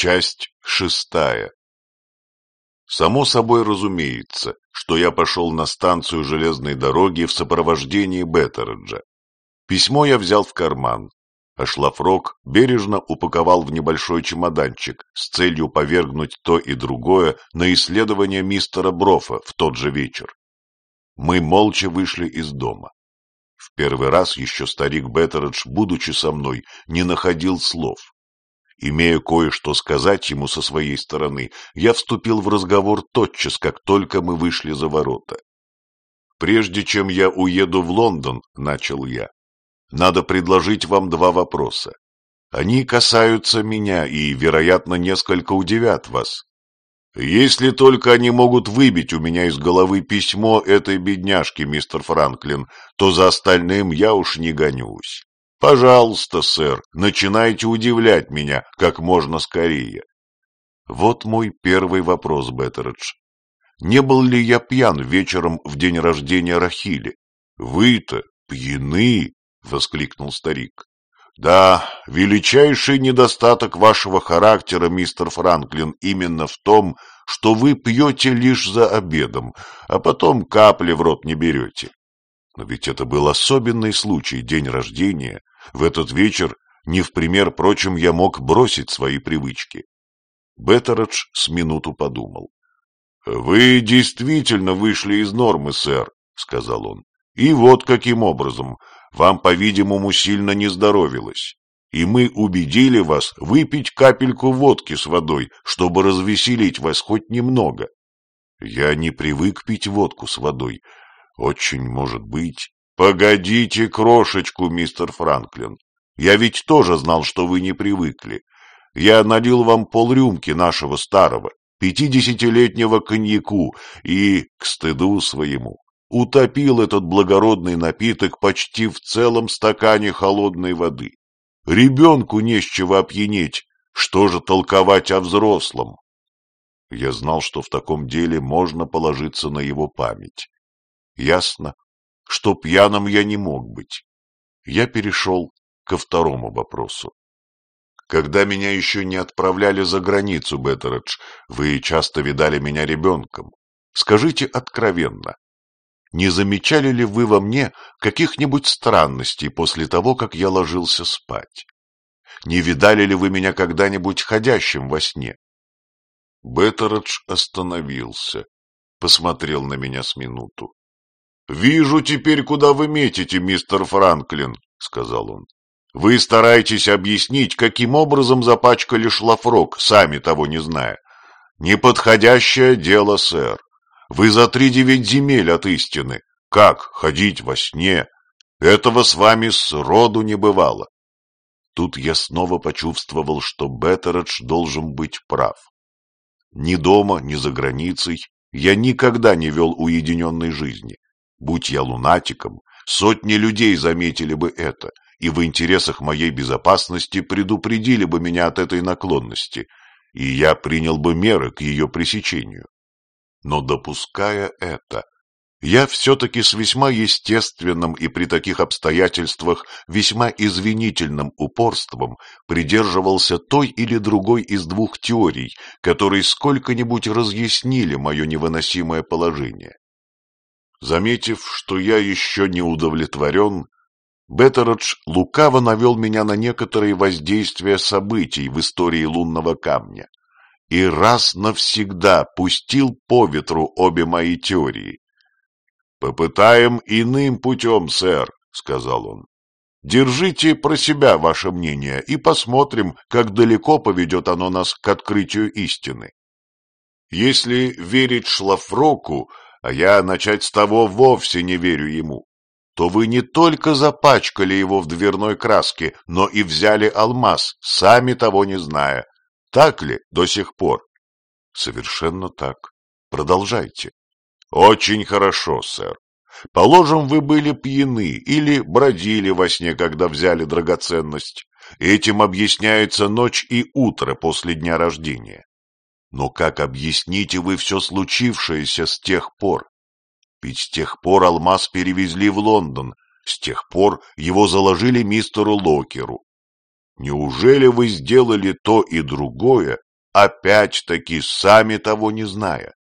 Часть шестая. Само собой разумеется, что я пошел на станцию железной дороги в сопровождении Беттереджа. Письмо я взял в карман, а шлафрок бережно упаковал в небольшой чемоданчик с целью повергнуть то и другое на исследование мистера Брофа в тот же вечер. Мы молча вышли из дома. В первый раз еще старик Беттередж, будучи со мной, не находил слов. Имея кое-что сказать ему со своей стороны, я вступил в разговор тотчас, как только мы вышли за ворота. «Прежде чем я уеду в Лондон», — начал я, — «надо предложить вам два вопроса. Они касаются меня и, вероятно, несколько удивят вас. Если только они могут выбить у меня из головы письмо этой бедняжки, мистер Франклин, то за остальным я уж не гонюсь. Пожалуйста, сэр, начинайте удивлять меня как можно скорее. Вот мой первый вопрос, Беттередж. Не был ли я пьян вечером в день рождения Рахили? Вы-то пьяны, воскликнул старик. Да, величайший недостаток вашего характера, мистер Франклин, именно в том, что вы пьете лишь за обедом, а потом капли в рот не берете. Но ведь это был особенный случай, день рождения. В этот вечер, не в пример прочим, я мог бросить свои привычки. Беттередж с минуту подумал. — Вы действительно вышли из нормы, сэр, — сказал он. — И вот каким образом. Вам, по-видимому, сильно не здоровилось. И мы убедили вас выпить капельку водки с водой, чтобы развеселить вас хоть немного. Я не привык пить водку с водой, очень может быть. Погодите крошечку, мистер Франклин. Я ведь тоже знал, что вы не привыкли. Я налил вам полрюмки нашего старого, пятидесятилетнего коньяку и, к стыду своему, утопил этот благородный напиток почти в целом стакане холодной воды. Ребенку не с чего опьянеть, что же толковать о взрослом? Я знал, что в таком деле можно положиться на его память. Ясно, что пьяным я не мог быть. Я перешел ко второму вопросу. Когда меня еще не отправляли за границу, Беттередж, вы часто видали меня ребенком. Скажите откровенно, не замечали ли вы во мне каких-нибудь странностей после того, как я ложился спать? Не видали ли вы меня когда-нибудь ходящим во сне? Беттередж остановился, посмотрел на меня с минуту. «Вижу теперь, куда вы метите, мистер Франклин», — сказал он. «Вы стараетесь объяснить, каким образом запачкали шлафрок, сами того не зная. Неподходящее дело, сэр. Вы за три девять земель от истины. Как ходить во сне? Этого с вами сроду не бывало». Тут я снова почувствовал, что Беттередж должен быть прав. Ни дома, ни за границей я никогда не вел уединенной жизни. Будь я лунатиком, сотни людей заметили бы это, и в интересах моей безопасности предупредили бы меня от этой наклонности, и я принял бы меры к ее пресечению. Но допуская это, я все-таки с весьма естественным и при таких обстоятельствах весьма извинительным упорством придерживался той или другой из двух теорий, которые сколько-нибудь разъяснили мое невыносимое положение. Заметив, что я еще не удовлетворен, Беттередж лукаво навел меня на некоторые воздействия событий в истории лунного камня и раз навсегда пустил по ветру обе мои теории. «Попытаем иным путем, сэр», — сказал он. «Держите про себя ваше мнение и посмотрим, как далеко поведет оно нас к открытию истины. Если верить Шлафроку, а я начать с того вовсе не верю ему, то вы не только запачкали его в дверной краске, но и взяли алмаз, сами того не зная. Так ли до сих пор? Совершенно так. Продолжайте. Очень хорошо, сэр. Положим, вы были пьяны или бродили во сне, когда взяли драгоценность. Этим объясняется ночь и утро после дня рождения. Но как объясните вы все случившееся с тех пор? Ведь с тех пор алмаз перевезли в Лондон, с тех пор его заложили мистеру Локеру. Неужели вы сделали то и другое опять-таки сами того не зная.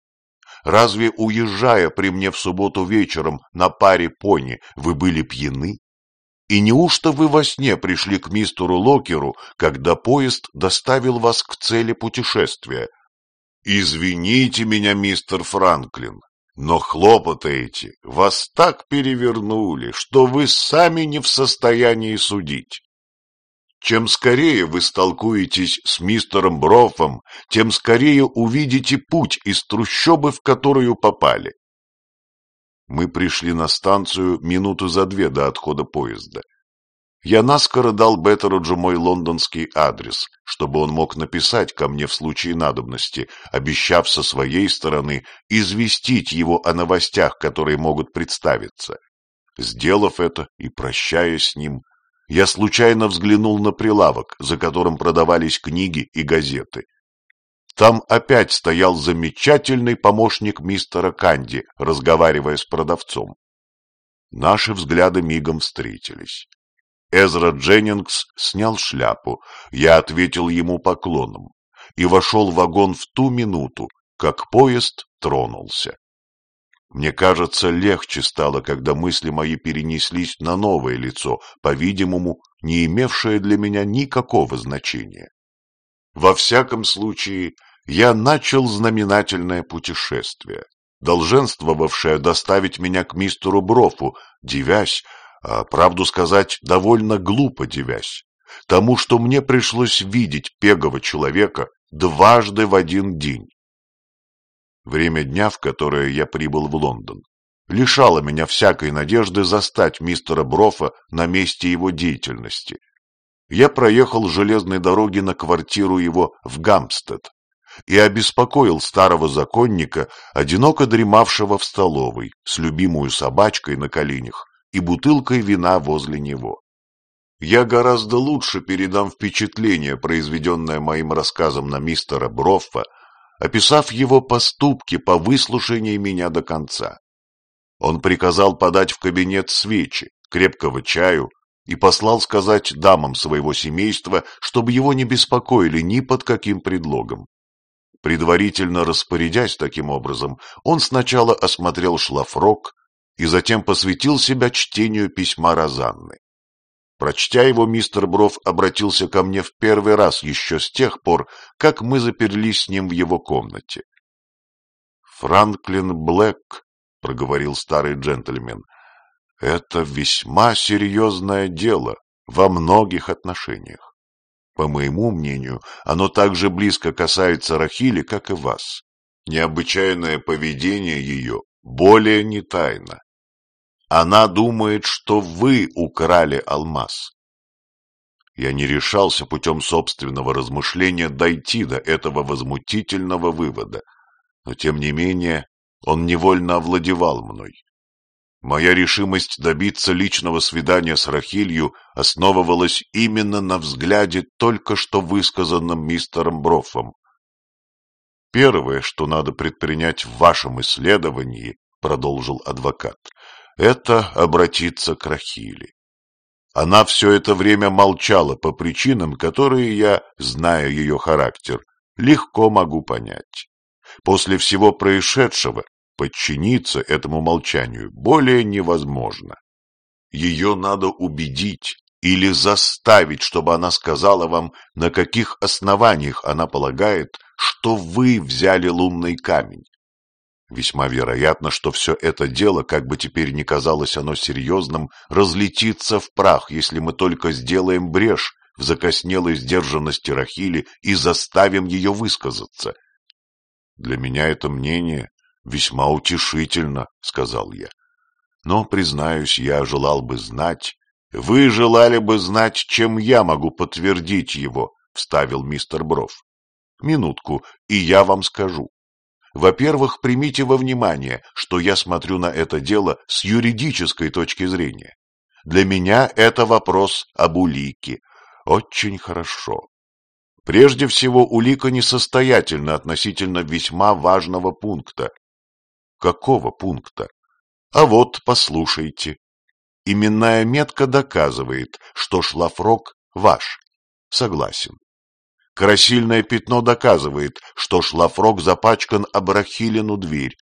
Разве, уезжая при мне в субботу вечером на паре пони, вы были пьяны? И неужто вы во сне пришли к мистеру Локеру, когда поезд доставил вас к цели путешествия? Извините меня, мистер Франклин, но хлопоты эти вас так перевернули, что вы сами не в состоянии судить. Чем скорее вы столкуетесь с мистером Брофом, тем скорее увидите путь из трущобы, в которую попали. Мы пришли на станцию минуту за две до отхода поезда. Я наскоро дал Беттероджу мой лондонский адрес, чтобы он мог написать ко мне в случае надобности, обещав со своей стороны известить его о новостях, которые могут представиться. Сделав это и прощаясь с ним, я случайно взглянул на прилавок, за которым продавались книги и газеты. Там опять стоял замечательный помощник мистера Канди, разговаривая с продавцом. Наши взгляды мигом встретились. Эзра Дженнингс снял шляпу, я ответил ему поклоном и вошел в вагон в ту минуту, как поезд тронулся. Мне кажется, легче стало, когда мысли мои перенеслись на новое лицо, по-видимому, не имевшее для меня никакого значения. Во всяком случае, я начал знаменательное путешествие, долженствовавшее доставить меня к мистеру Брофу, девясь, а, правду сказать, довольно глупо девясь, тому, что мне пришлось видеть пегого человека дважды в один день время дня, в которое я прибыл в Лондон, лишало меня всякой надежды застать мистера Брофа на месте его деятельности. Я проехал железной дороги на квартиру его в Гамстед и обеспокоил старого законника, одиноко дремавшего в столовой, с любимую собачкой на коленях и бутылкой вина возле него. Я гораздо лучше передам впечатление, произведенное моим рассказом на мистера Броффа, описав его поступки по выслушании меня до конца. Он приказал подать в кабинет свечи, крепкого чаю и послал сказать дамам своего семейства, чтобы его не беспокоили ни под каким предлогом. Предварительно распорядясь таким образом, он сначала осмотрел шлафрок и затем посвятил себя чтению письма Розанны. Прочтя его, мистер Бров обратился ко мне в первый раз еще с тех пор, как мы заперлись с ним в его комнате. «Франклин Блэк», — проговорил старый джентльмен, — «это весьма серьезное дело во многих отношениях. По моему мнению, оно так же близко касается Рахили, как и вас. Необычайное поведение ее более не тайна. Она думает, что вы украли алмаз. Я не решался путем собственного размышления дойти до этого возмутительного вывода, но тем не менее он невольно овладевал мной. Моя решимость добиться личного свидания с Рахилью основывалась именно на взгляде, только что высказанном мистером Броффом. Первое, что надо предпринять в вашем исследовании, продолжил адвокат, это обратиться к Рахиле. Она все это время молчала по причинам, которые я, зная ее характер, легко могу понять. После всего происшедшего подчиниться этому молчанию более невозможно. Ее надо убедить или заставить, чтобы она сказала вам, на каких основаниях она полагает, что вы взяли лунный камень, Весьма вероятно, что все это дело, как бы теперь ни казалось оно серьезным, разлетится в прах, если мы только сделаем брешь в закоснелой сдержанности Рахили и заставим ее высказаться. Для меня это мнение весьма утешительно, — сказал я. Но, признаюсь, я желал бы знать... — Вы желали бы знать, чем я могу подтвердить его, — вставил мистер Бров. — Минутку, и я вам скажу. Во-первых, примите во внимание, что я смотрю на это дело с юридической точки зрения. Для меня это вопрос об улике. Очень хорошо. Прежде всего, улика несостоятельна относительно весьма важного пункта. Какого пункта? А вот, послушайте. Именная метка доказывает, что шлафрок ваш. Согласен. Красильное пятно доказывает, что шлафрок запачкан об Рахилину дверь.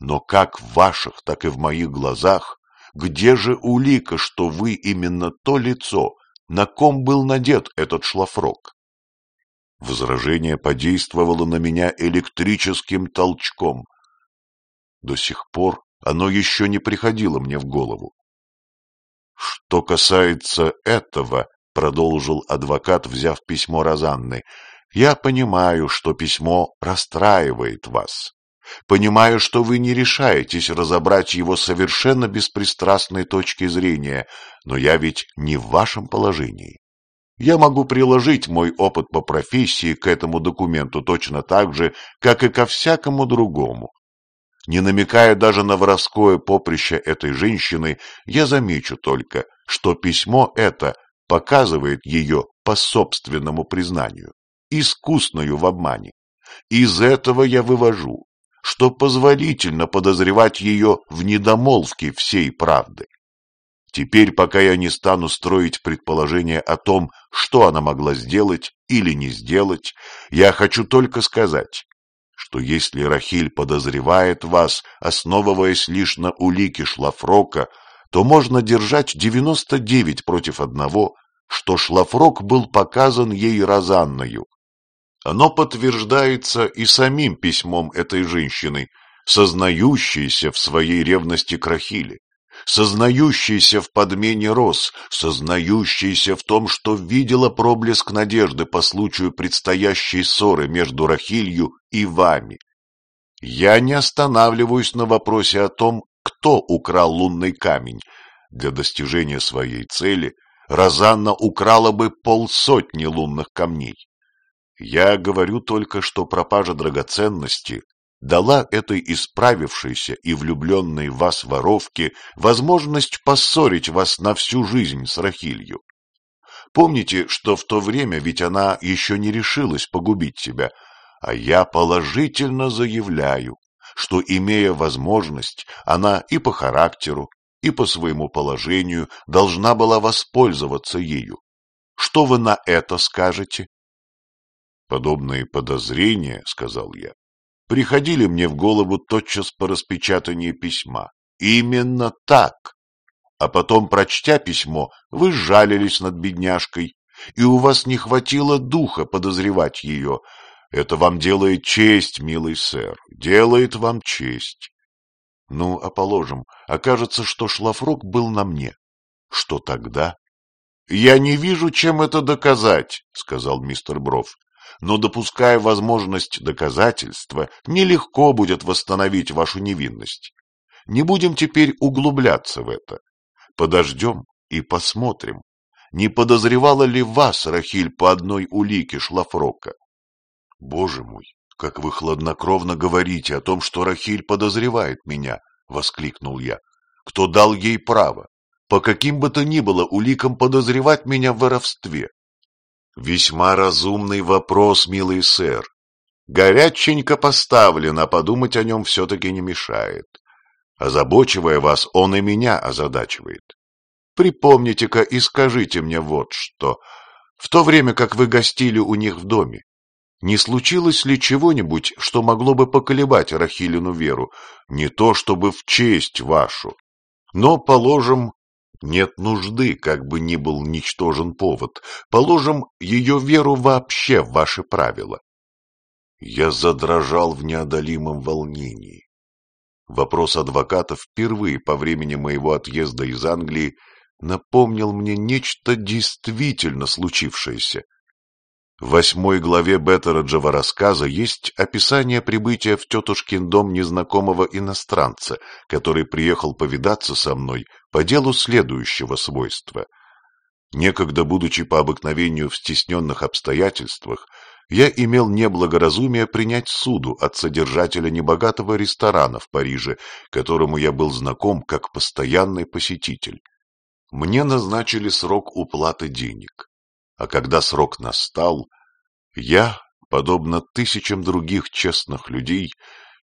Но как в ваших, так и в моих глазах, где же улика, что вы именно то лицо, на ком был надет этот шлафрок? Возражение подействовало на меня электрическим толчком. До сих пор оно еще не приходило мне в голову. Что касается этого, продолжил адвокат, взяв письмо Розанны, я понимаю, что письмо расстраивает вас. Понимаю, что вы не решаетесь разобрать его совершенно беспристрастной точки зрения, но я ведь не в вашем положении. Я могу приложить мой опыт по профессии к этому документу точно так же, как и ко всякому другому. Не намекая даже на воровское поприще этой женщины, я замечу только, что письмо это показывает ее по собственному признанию, искусную в обмане. Из этого я вывожу, что позволительно подозревать ее в недомолвке всей правды. Теперь, пока я не стану строить предположения о том, что она могла сделать или не сделать, я хочу только сказать, что если Рахиль подозревает вас, основываясь лишь на улике Шлафрока, то можно держать 99 против одного, что Шлафрок был показан ей Розанною. Оно подтверждается и самим письмом этой женщины, сознающейся в своей ревности к Рахиле сознающийся в подмене роз, сознающийся в том, что видела проблеск надежды по случаю предстоящей ссоры между Рахилью и вами. Я не останавливаюсь на вопросе о том, кто украл лунный камень. Для достижения своей цели Розанна украла бы полсотни лунных камней. Я говорю только, что пропажа драгоценности дала этой исправившейся и влюбленной в вас воровке возможность поссорить вас на всю жизнь с Рахилью. Помните, что в то время ведь она еще не решилась погубить себя, а я положительно заявляю, что, имея возможность, она и по характеру, и по своему положению должна была воспользоваться ею. Что вы на это скажете? Подобные подозрения, — сказал я, приходили мне в голову тотчас по распечатании письма. Именно так. А потом, прочтя письмо, вы жалились над бедняжкой, и у вас не хватило духа подозревать ее. Это вам делает честь, милый сэр, делает вам честь. Ну, а положим, окажется, что шлафрок был на мне. Что тогда? — Я не вижу, чем это доказать, — сказал мистер Бров но допуская возможность доказательства, нелегко будет восстановить вашу невинность. Не будем теперь углубляться в это. Подождем и посмотрим, не подозревала ли вас Рахиль по одной улике Шлафрока. Боже мой, как вы хладнокровно говорите о том, что Рахиль подозревает меня, — воскликнул я. Кто дал ей право? По каким бы то ни было уликам подозревать меня в воровстве? Весьма разумный вопрос, милый сэр. Горяченько поставлен, а подумать о нем все-таки не мешает. Озабочивая вас, он и меня озадачивает. Припомните-ка и скажите мне вот что. В то время, как вы гостили у них в доме, не случилось ли чего-нибудь, что могло бы поколебать Рахилину веру, не то чтобы в честь вашу? Но, положим, нет нужды, как бы ни был ничтожен повод. Положим ее веру вообще в ваши правила. Я задрожал в неодолимом волнении. Вопрос адвоката впервые по времени моего отъезда из Англии напомнил мне нечто действительно случившееся. В восьмой главе Беттeraджева рассказа есть описание прибытия в тетушкин дом незнакомого иностранца, который приехал повидаться со мной по делу следующего свойства. Некогда, будучи по обыкновению в стесненных обстоятельствах, я имел неблагоразумие принять суду от содержателя небогатого ресторана в Париже, которому я был знаком как постоянный посетитель. Мне назначили срок уплаты денег. А когда срок настал, я, подобно тысячам других честных людей,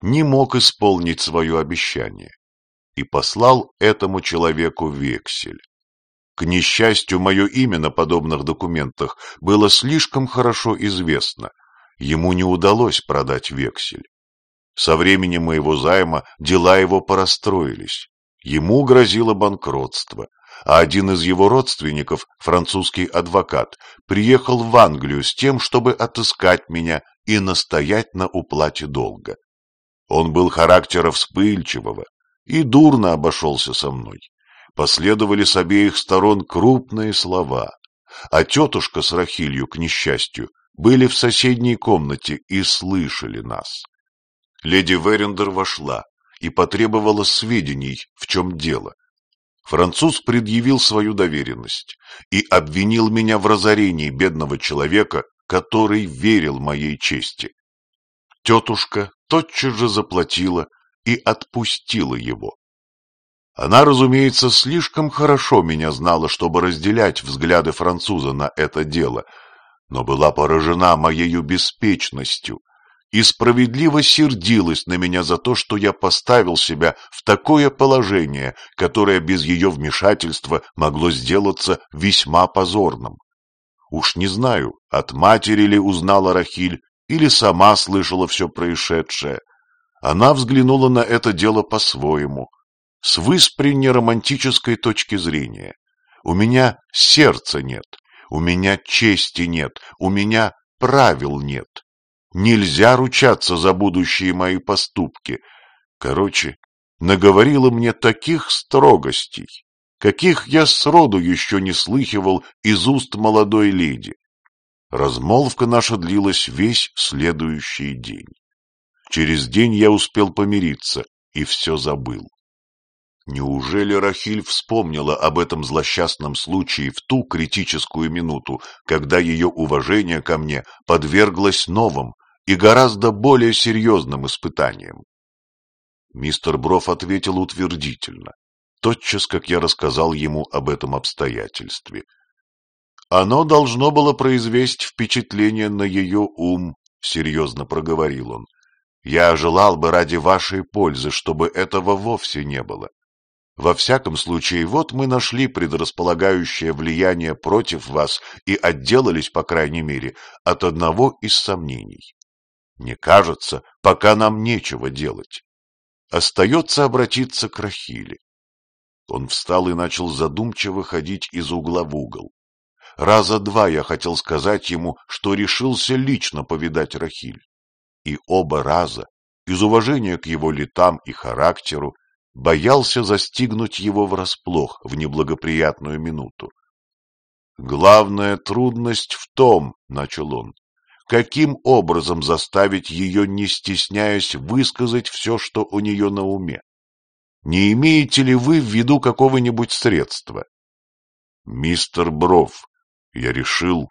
не мог исполнить свое обещание и послал этому человеку вексель. К несчастью, мое имя на подобных документах было слишком хорошо известно. Ему не удалось продать вексель. Со времени моего займа дела его порастроились. Ему грозило банкротство, а один из его родственников, французский адвокат, приехал в Англию с тем, чтобы отыскать меня и настоять на уплате долга. Он был характера вспыльчивого и дурно обошелся со мной. Последовали с обеих сторон крупные слова, а тетушка с Рахилью, к несчастью, были в соседней комнате и слышали нас. Леди Верендер вошла и потребовала сведений, в чем дело. Француз предъявил свою доверенность и обвинил меня в разорении бедного человека, который верил моей чести. Тетушка тотчас же заплатила и отпустила его. Она, разумеется, слишком хорошо меня знала, чтобы разделять взгляды француза на это дело, но была поражена моею беспечностью и справедливо сердилась на меня за то, что я поставил себя в такое положение, которое без ее вмешательства могло сделаться весьма позорным. Уж не знаю, от матери ли узнала Рахиль или сама слышала все происшедшее. Она взглянула на это дело по-своему, с выспренне романтической точки зрения. У меня сердца нет, у меня чести нет, у меня правил нет. Нельзя ручаться за будущие мои поступки. Короче, наговорила мне таких строгостей, каких я сроду еще не слыхивал из уст молодой леди. Размолвка наша длилась весь следующий день. Через день я успел помириться и все забыл. Неужели Рахиль вспомнила об этом злосчастном случае в ту критическую минуту, когда ее уважение ко мне подверглось новым и гораздо более серьезным испытаниям? Мистер Броф ответил утвердительно, тотчас как я рассказал ему об этом обстоятельстве. Оно должно было произвести впечатление на ее ум, — серьезно проговорил он. Я желал бы ради вашей пользы, чтобы этого вовсе не было. Во всяком случае, вот мы нашли предрасполагающее влияние против вас и отделались, по крайней мере, от одного из сомнений. Мне кажется, пока нам нечего делать. Остается обратиться к Рахиле. Он встал и начал задумчиво ходить из угла в угол. Раза два я хотел сказать ему, что решился лично повидать Рахиль. И оба раза, из уважения к его летам и характеру, боялся застигнуть его врасплох в неблагоприятную минуту. «Главная трудность в том, — начал он, — каким образом заставить ее, не стесняясь, высказать все, что у нее на уме? Не имеете ли вы в виду какого-нибудь средства?» «Мистер Бров, я решил,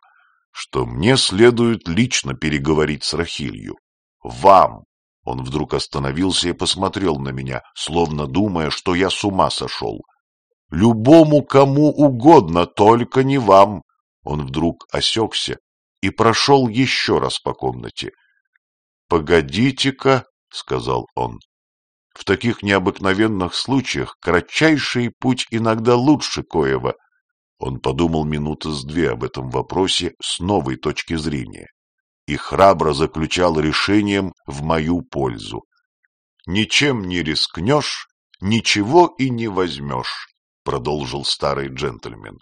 что мне следует лично переговорить с Рахилью. Вам, он вдруг остановился и посмотрел на меня, словно думая, что я с ума сошел. «Любому кому угодно, только не вам!» Он вдруг осекся и прошел еще раз по комнате. «Погодите-ка», — сказал он. «В таких необыкновенных случаях кратчайший путь иногда лучше коего». Он подумал минуты с две об этом вопросе с новой точки зрения и храбро заключал решением в мою пользу. «Ничем не рискнешь, ничего и не возьмешь», — продолжил старый джентльмен.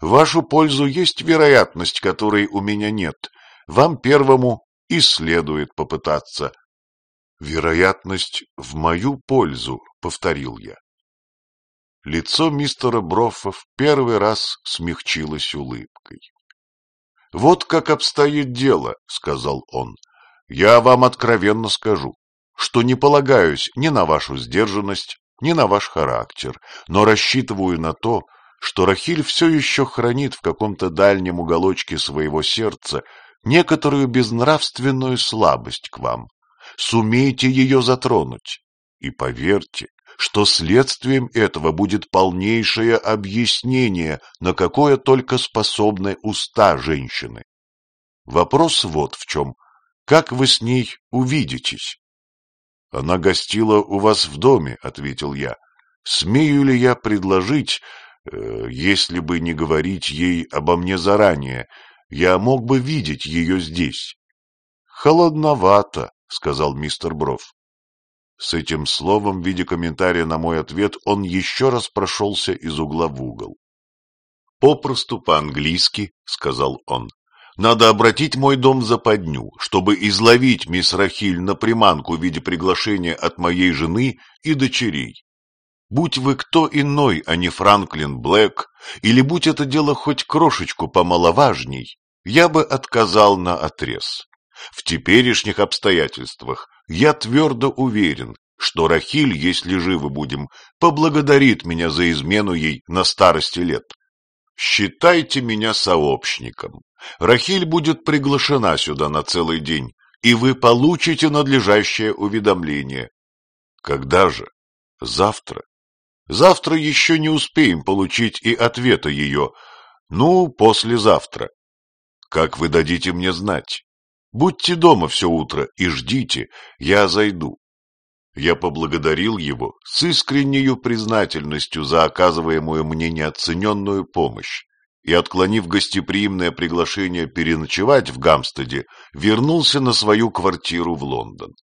«Вашу пользу есть вероятность, которой у меня нет. Вам первому и следует попытаться». «Вероятность в мою пользу», — повторил я. Лицо мистера Броффа в первый раз смягчилось улыбкой. — Вот как обстоит дело, — сказал он. — Я вам откровенно скажу, что не полагаюсь ни на вашу сдержанность, ни на ваш характер, но рассчитываю на то, что Рахиль все еще хранит в каком-то дальнем уголочке своего сердца некоторую безнравственную слабость к вам. Сумейте ее затронуть. И поверьте, что следствием этого будет полнейшее объяснение, на какое только способны уста женщины. Вопрос вот в чем. Как вы с ней увидитесь? — Она гостила у вас в доме, — ответил я. — Смею ли я предложить... Если бы не говорить ей обо мне заранее, я мог бы видеть ее здесь. Холодновато, сказал мистер Бров. С этим словом, в виде комментария на мой ответ, он еще раз прошелся из угла в угол. «Попросту по-английски», — сказал он, — «надо обратить мой дом в западню, чтобы изловить мисс Рахиль на приманку в виде приглашения от моей жены и дочерей. Будь вы кто иной, а не Франклин Блэк, или будь это дело хоть крошечку помаловажней, я бы отказал на отрез. В теперешних обстоятельствах я твердо уверен, что Рахиль, если живы будем, поблагодарит меня за измену ей на старости лет. Считайте меня сообщником. Рахиль будет приглашена сюда на целый день, и вы получите надлежащее уведомление. Когда же? Завтра. Завтра еще не успеем получить и ответа ее. Ну, послезавтра. Как вы дадите мне знать? Будьте дома все утро и ждите, я зайду. Я поблагодарил его с искренней признательностью за оказываемую мне неоцененную помощь и, отклонив гостеприимное приглашение переночевать в Гамстеде, вернулся на свою квартиру в Лондон.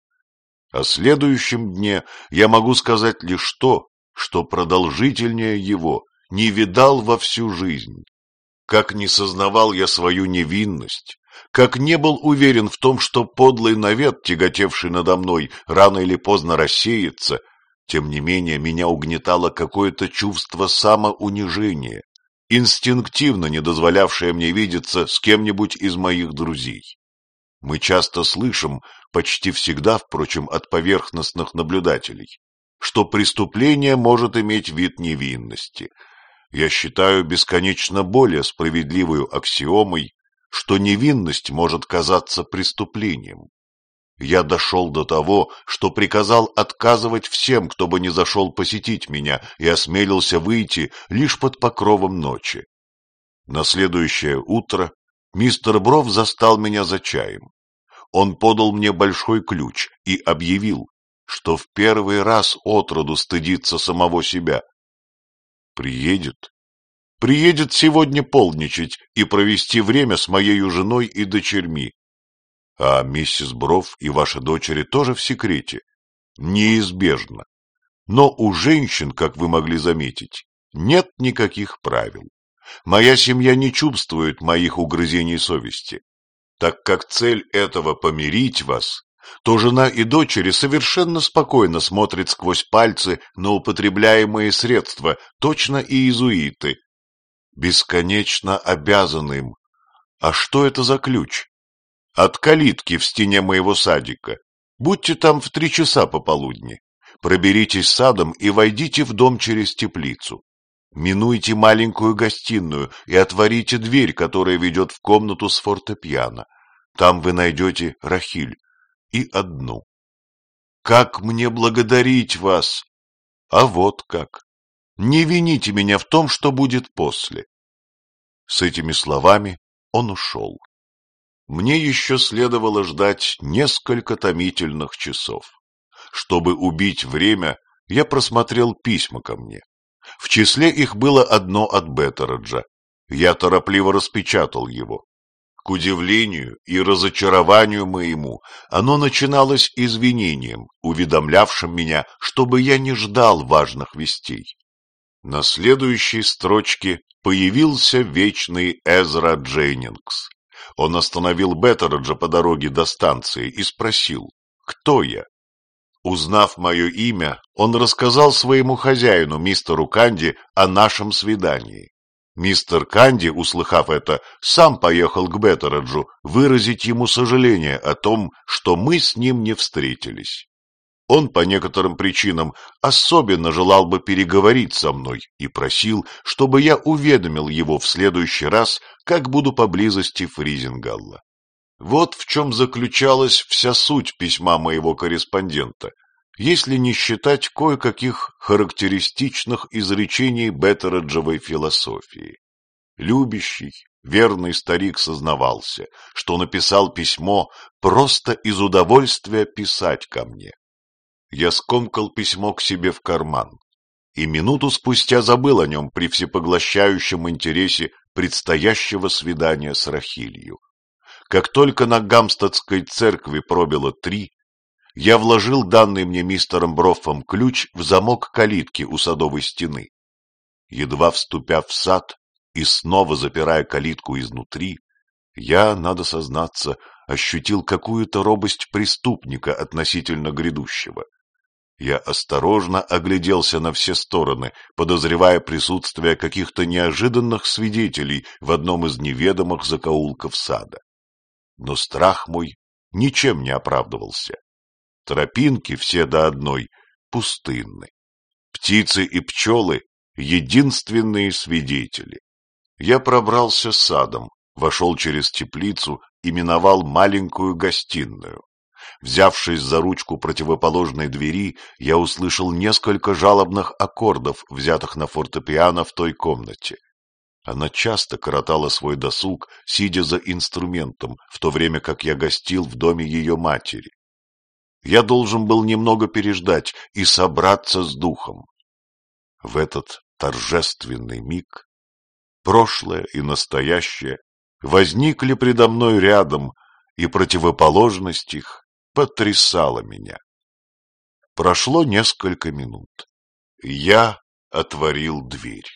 О следующем дне я могу сказать лишь то, что продолжительнее его не видал во всю жизнь. Как не сознавал я свою невинность, как не был уверен в том, что подлый навет, тяготевший надо мной, рано или поздно рассеется, тем не менее меня угнетало какое-то чувство самоунижения, инстинктивно не дозволявшее мне видеться с кем-нибудь из моих друзей. Мы часто слышим, почти всегда, впрочем, от поверхностных наблюдателей, что преступление может иметь вид невинности. Я считаю бесконечно более справедливую аксиомой, что невинность может казаться преступлением. Я дошел до того, что приказал отказывать всем, кто бы не зашел посетить меня и осмелился выйти лишь под покровом ночи. На следующее утро мистер Бров застал меня за чаем. Он подал мне большой ключ и объявил, что в первый раз отроду стыдится самого себя. Приедет приедет сегодня полничать и провести время с моей женой и дочерьми. А миссис Бров и ваши дочери тоже в секрете? Неизбежно. Но у женщин, как вы могли заметить, нет никаких правил. Моя семья не чувствует моих угрызений совести. Так как цель этого помирить вас, то жена и дочери совершенно спокойно смотрят сквозь пальцы на употребляемые средства, точно и иезуиты, бесконечно обязан им. А что это за ключ? От калитки в стене моего садика. Будьте там в три часа пополудни. Проберитесь садом и войдите в дом через теплицу. Минуйте маленькую гостиную и отворите дверь, которая ведет в комнату с фортепиано. Там вы найдете Рахиль и одну. Как мне благодарить вас? А вот как. Не вините меня в том, что будет после. С этими словами он ушел. Мне еще следовало ждать несколько томительных часов. Чтобы убить время, я просмотрел письма ко мне. В числе их было одно от Беттераджа. Я торопливо распечатал его. К удивлению и разочарованию моему, оно начиналось извинением, уведомлявшим меня, чтобы я не ждал важных вестей. На следующей строчке появился вечный Эзра Дженнингс. Он остановил Беттераджа по дороге до станции и спросил, кто я. Узнав мое имя, он рассказал своему хозяину, мистеру Канди, о нашем свидании. Мистер Канди, услыхав это, сам поехал к Беттераджу выразить ему сожаление о том, что мы с ним не встретились. Он по некоторым причинам особенно желал бы переговорить со мной и просил, чтобы я уведомил его в следующий раз, как буду поблизости Фризингалла. Вот в чем заключалась вся суть письма моего корреспондента, если не считать кое-каких характеристичных изречений Беттереджевой философии. Любящий, верный старик сознавался, что написал письмо просто из удовольствия писать ко мне. Я скомкал письмо к себе в карман и минуту спустя забыл о нем при всепоглощающем интересе предстоящего свидания с Рахилью. Как только на Гамстадской церкви пробило три, я вложил данный мне мистером Броффом ключ в замок калитки у садовой стены. Едва вступя в сад и снова запирая калитку изнутри, я, надо сознаться, ощутил какую-то робость преступника относительно грядущего. Я осторожно огляделся на все стороны, подозревая присутствие каких-то неожиданных свидетелей в одном из неведомых закоулков сада. Но страх мой ничем не оправдывался. Тропинки все до одной пустынны. Птицы и пчелы — единственные свидетели. Я пробрался садом, вошел через теплицу и миновал маленькую гостиную. Взявшись за ручку противоположной двери, я услышал несколько жалобных аккордов, взятых на фортепиано в той комнате. Она часто коротала свой досуг, сидя за инструментом, в то время как я гостил в доме ее матери. Я должен был немного переждать и собраться с духом. В этот торжественный миг прошлое и настоящее возникли предо мной рядом, и противоположность их потрясала меня. Прошло несколько минут. Я отворил дверь.